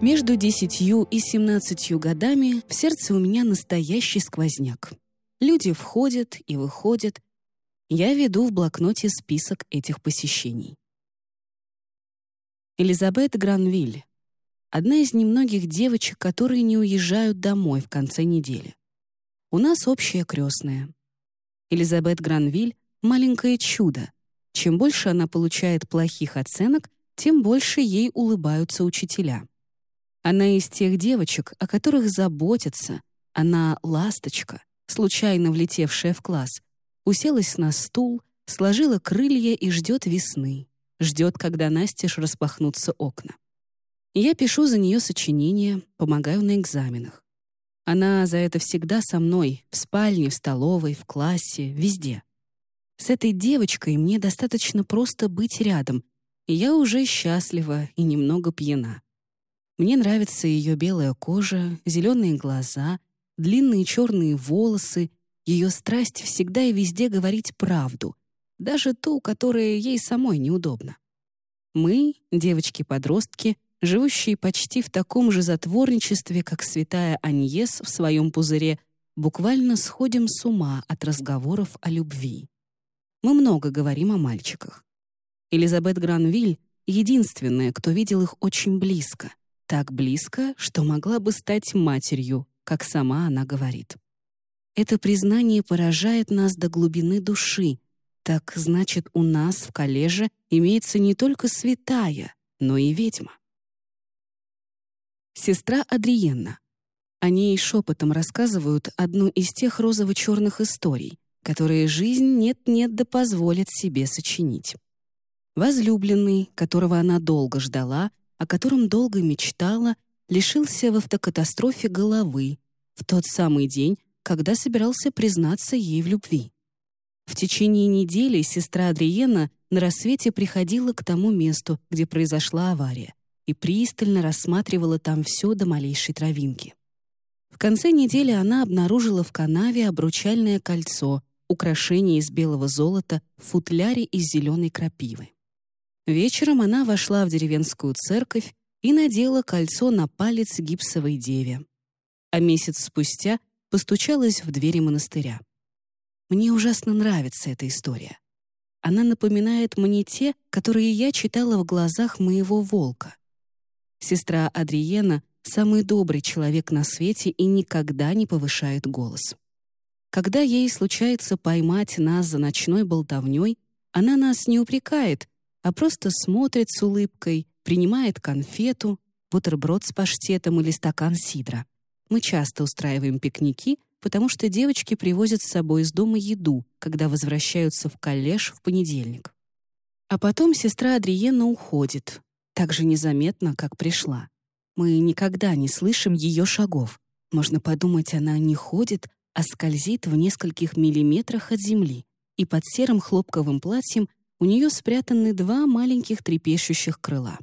Между десятью и семнадцатью годами в сердце у меня настоящий сквозняк. Люди входят и выходят. Я веду в блокноте список этих посещений. Элизабет Гранвиль. Одна из немногих девочек, которые не уезжают домой в конце недели. У нас общая крестная. Элизабет Гранвиль — маленькое чудо. Чем больше она получает плохих оценок, тем больше ей улыбаются учителя. Она из тех девочек, о которых заботятся. Она ласточка, случайно влетевшая в класс, уселась на стул, сложила крылья и ждет весны, ждет, когда настежь распахнутся окна. Я пишу за нее сочинения, помогаю на экзаменах. Она за это всегда со мной, в спальне, в столовой, в классе, везде. С этой девочкой мне достаточно просто быть рядом, и я уже счастлива и немного пьяна. Мне нравится ее белая кожа, зеленые глаза, длинные черные волосы, ее страсть всегда и везде говорить правду, даже ту, которая ей самой неудобна. Мы, девочки-подростки, живущие почти в таком же затворничестве, как святая Аньес в своем пузыре, буквально сходим с ума от разговоров о любви. Мы много говорим о мальчиках. Элизабет Гранвиль — единственная, кто видел их очень близко, так близко, что могла бы стать матерью, как сама она говорит. Это признание поражает нас до глубины души. Так значит, у нас в коллеже имеется не только святая, но и ведьма. Сестра Адриенна. О ней шепотом рассказывают одну из тех розово-черных историй, которые жизнь нет-нет да позволит себе сочинить. Возлюбленный, которого она долго ждала, о котором долго мечтала, лишился в автокатастрофе головы в тот самый день, когда собирался признаться ей в любви. В течение недели сестра Адриена на рассвете приходила к тому месту, где произошла авария, и пристально рассматривала там все до малейшей травинки. В конце недели она обнаружила в канаве обручальное кольцо, украшение из белого золота в футляре из зеленой крапивы. Вечером она вошла в деревенскую церковь и надела кольцо на палец гипсовой деве. А месяц спустя постучалась в двери монастыря. Мне ужасно нравится эта история. Она напоминает мне те, которые я читала в глазах моего волка. Сестра Адриена — самый добрый человек на свете и никогда не повышает голос. Когда ей случается поймать нас за ночной болтовней, она нас не упрекает, а просто смотрит с улыбкой, принимает конфету, бутерброд с паштетом или стакан сидра. Мы часто устраиваем пикники, потому что девочки привозят с собой из дома еду, когда возвращаются в коллеж в понедельник. А потом сестра Адриена уходит, так же незаметно, как пришла. Мы никогда не слышим ее шагов. Можно подумать, она не ходит, а скользит в нескольких миллиметрах от земли, и под серым хлопковым платьем у нее спрятаны два маленьких трепещущих крыла.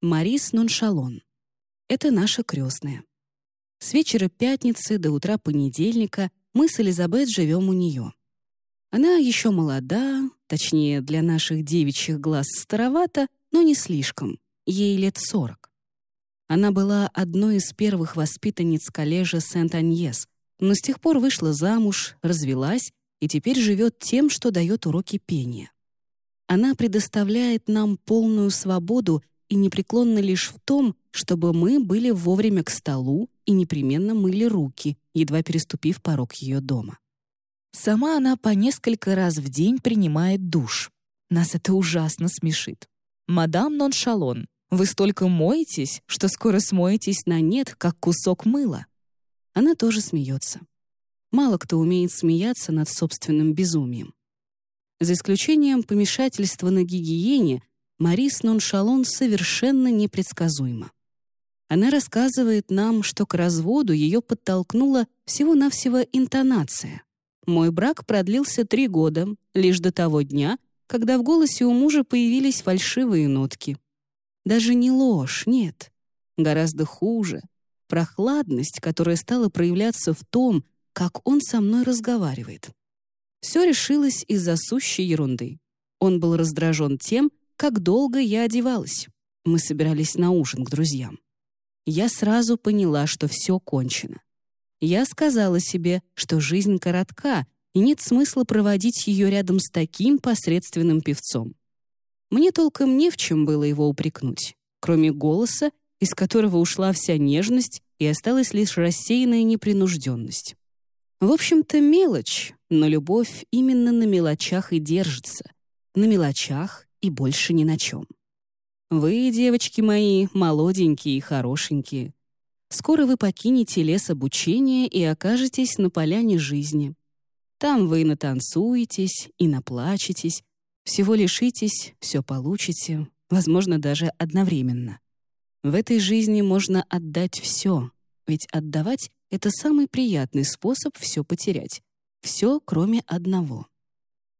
Марис Ноншалон. Это наша крестная. С вечера пятницы до утра понедельника мы с Элизабет живем у нее. Она еще молода, точнее, для наших девичьих глаз старовата, но не слишком, ей лет сорок. Она была одной из первых воспитанниц коллежа Сент-Аньес, но с тех пор вышла замуж, развелась и теперь живет тем, что дает уроки пения. Она предоставляет нам полную свободу и непреклонна лишь в том, чтобы мы были вовремя к столу и непременно мыли руки, едва переступив порог ее дома. Сама она по несколько раз в день принимает душ. Нас это ужасно смешит. «Мадам Ноншалон, вы столько моетесь, что скоро смоетесь на нет, как кусок мыла». Она тоже смеется. Мало кто умеет смеяться над собственным безумием. За исключением помешательства на гигиене, Марис Ноншалон совершенно непредсказуема. Она рассказывает нам, что к разводу ее подтолкнула всего-навсего интонация. «Мой брак продлился три года, лишь до того дня, когда в голосе у мужа появились фальшивые нотки. Даже не ложь, нет. Гораздо хуже. Прохладность, которая стала проявляться в том, как он со мной разговаривает. Все решилось из-за сущей ерунды. Он был раздражен тем, как долго я одевалась. Мы собирались на ужин к друзьям. Я сразу поняла, что все кончено. Я сказала себе, что жизнь коротка, и нет смысла проводить ее рядом с таким посредственным певцом. Мне толком не в чем было его упрекнуть, кроме голоса, из которого ушла вся нежность и осталась лишь рассеянная непринужденность. В общем-то, мелочь, но любовь именно на мелочах и держится. На мелочах и больше ни на чем. Вы, девочки мои, молоденькие и хорошенькие. Скоро вы покинете лес обучения и окажетесь на поляне жизни. Там вы натанцуетесь и наплачетесь, всего лишитесь, все получите, возможно, даже одновременно. В этой жизни можно отдать все, ведь отдавать — это самый приятный способ все потерять. Все, кроме одного.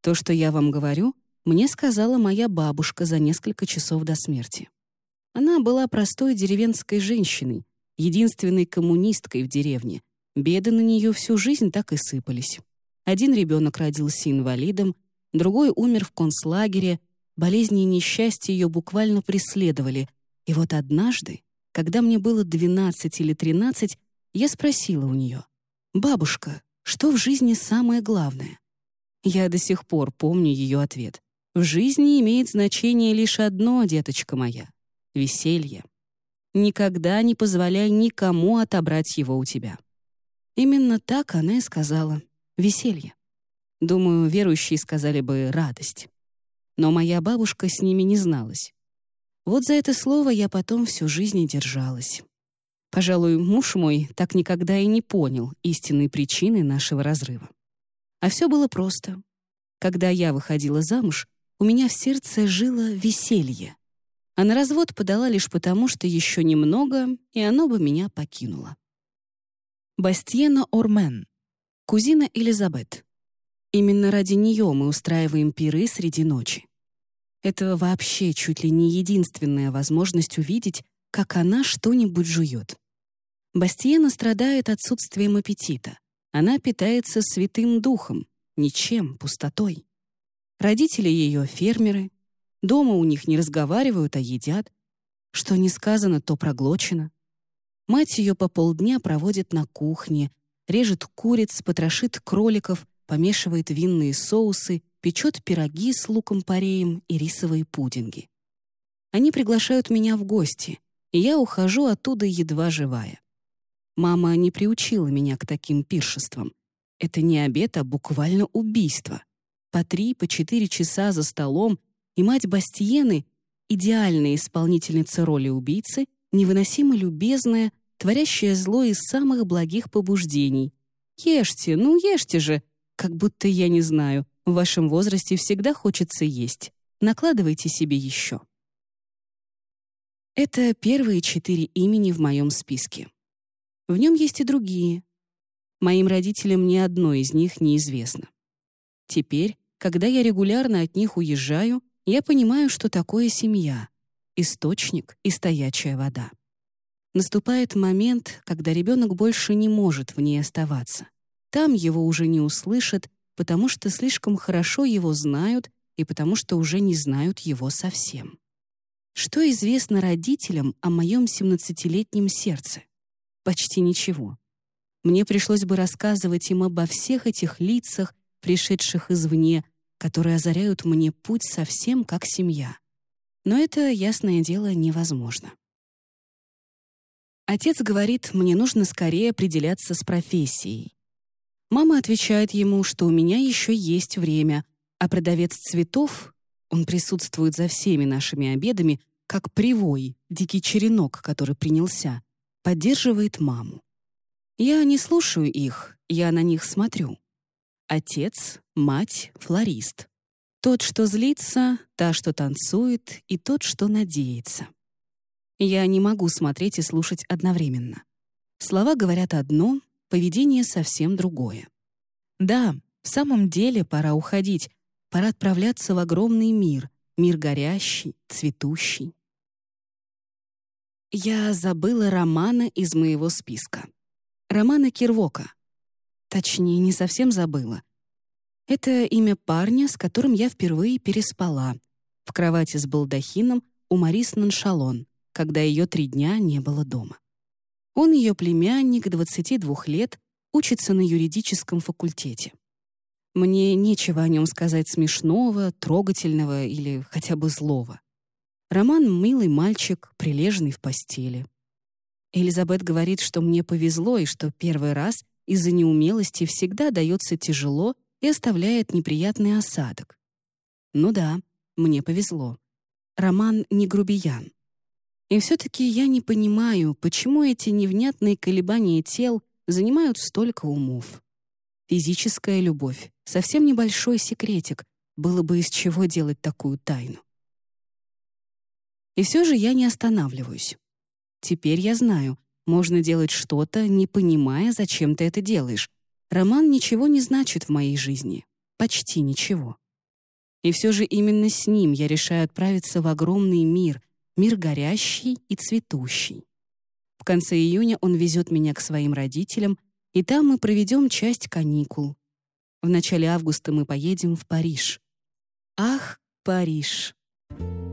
То, что я вам говорю, мне сказала моя бабушка за несколько часов до смерти. Она была простой деревенской женщиной, единственной коммунисткой в деревне. Беды на нее всю жизнь так и сыпались. Один ребенок родился инвалидом, другой умер в концлагере, болезни и несчастья ее буквально преследовали — и вот однажды, когда мне было 12 или 13, я спросила у нее, «Бабушка, что в жизни самое главное?» Я до сих пор помню ее ответ. «В жизни имеет значение лишь одно, деточка моя — веселье. Никогда не позволяй никому отобрать его у тебя». Именно так она и сказала «веселье». Думаю, верующие сказали бы «радость». Но моя бабушка с ними не зналась. Вот за это слово я потом всю жизнь и держалась. Пожалуй, муж мой так никогда и не понял истинной причины нашего разрыва. А все было просто. Когда я выходила замуж, у меня в сердце жило веселье. А на развод подала лишь потому, что еще немного, и оно бы меня покинуло. Бастьена Ормен, кузина Элизабет. Именно ради нее мы устраиваем пиры среди ночи. Это вообще чуть ли не единственная возможность увидеть, как она что-нибудь жует. Бастиена страдает отсутствием аппетита. Она питается святым духом, ничем, пустотой. Родители ее — фермеры. Дома у них не разговаривают, а едят. Что не сказано, то проглочено. Мать ее по полдня проводит на кухне, режет куриц, потрошит кроликов, помешивает винные соусы печет пироги с луком-пореем и рисовые пудинги. Они приглашают меня в гости, и я ухожу оттуда едва живая. Мама не приучила меня к таким пиршествам. Это не обед, а буквально убийство. По три, по четыре часа за столом, и мать Бастиены, идеальная исполнительница роли убийцы, невыносимо любезная, творящая зло из самых благих побуждений. «Ешьте, ну ешьте же!» Как будто я не знаю, в вашем возрасте всегда хочется есть. Накладывайте себе еще. Это первые четыре имени в моем списке. В нем есть и другие. Моим родителям ни одно из них неизвестно. Теперь, когда я регулярно от них уезжаю, я понимаю, что такое семья — источник и стоячая вода. Наступает момент, когда ребенок больше не может в ней оставаться. Там его уже не услышат, потому что слишком хорошо его знают и потому что уже не знают его совсем. Что известно родителям о моем 17-летнем сердце? Почти ничего. Мне пришлось бы рассказывать им обо всех этих лицах, пришедших извне, которые озаряют мне путь совсем как семья. Но это, ясное дело, невозможно. Отец говорит, мне нужно скорее определяться с профессией. Мама отвечает ему, что у меня еще есть время, а продавец цветов, он присутствует за всеми нашими обедами, как привой, дикий черенок, который принялся, поддерживает маму. Я не слушаю их, я на них смотрю. Отец, мать, флорист. Тот, что злится, та, что танцует, и тот, что надеется. Я не могу смотреть и слушать одновременно. Слова говорят одно, поведение совсем другое. Да, в самом деле пора уходить, пора отправляться в огромный мир, мир горящий, цветущий. Я забыла романа из моего списка. Романа Кирвока. Точнее, не совсем забыла. Это имя парня, с которым я впервые переспала. В кровати с балдахином, у Марис Наншалон, когда ее три дня не было дома. Он ее племянник, 22 лет, учится на юридическом факультете. Мне нечего о нем сказать смешного, трогательного или хотя бы злого. Роман — милый мальчик, прилежный в постели. Элизабет говорит, что мне повезло и что первый раз из-за неумелости всегда дается тяжело и оставляет неприятный осадок. Ну да, мне повезло. Роман не грубиян. И все-таки я не понимаю, почему эти невнятные колебания тел занимают столько умов. Физическая любовь — совсем небольшой секретик, было бы из чего делать такую тайну. И все же я не останавливаюсь. Теперь я знаю, можно делать что-то, не понимая, зачем ты это делаешь. Роман ничего не значит в моей жизни. Почти ничего. И все же именно с ним я решаю отправиться в огромный мир, мир горящий и цветущий. В конце июня он везет меня к своим родителям, и там мы проведем часть каникул. В начале августа мы поедем в Париж. Ах, Париж! Париж!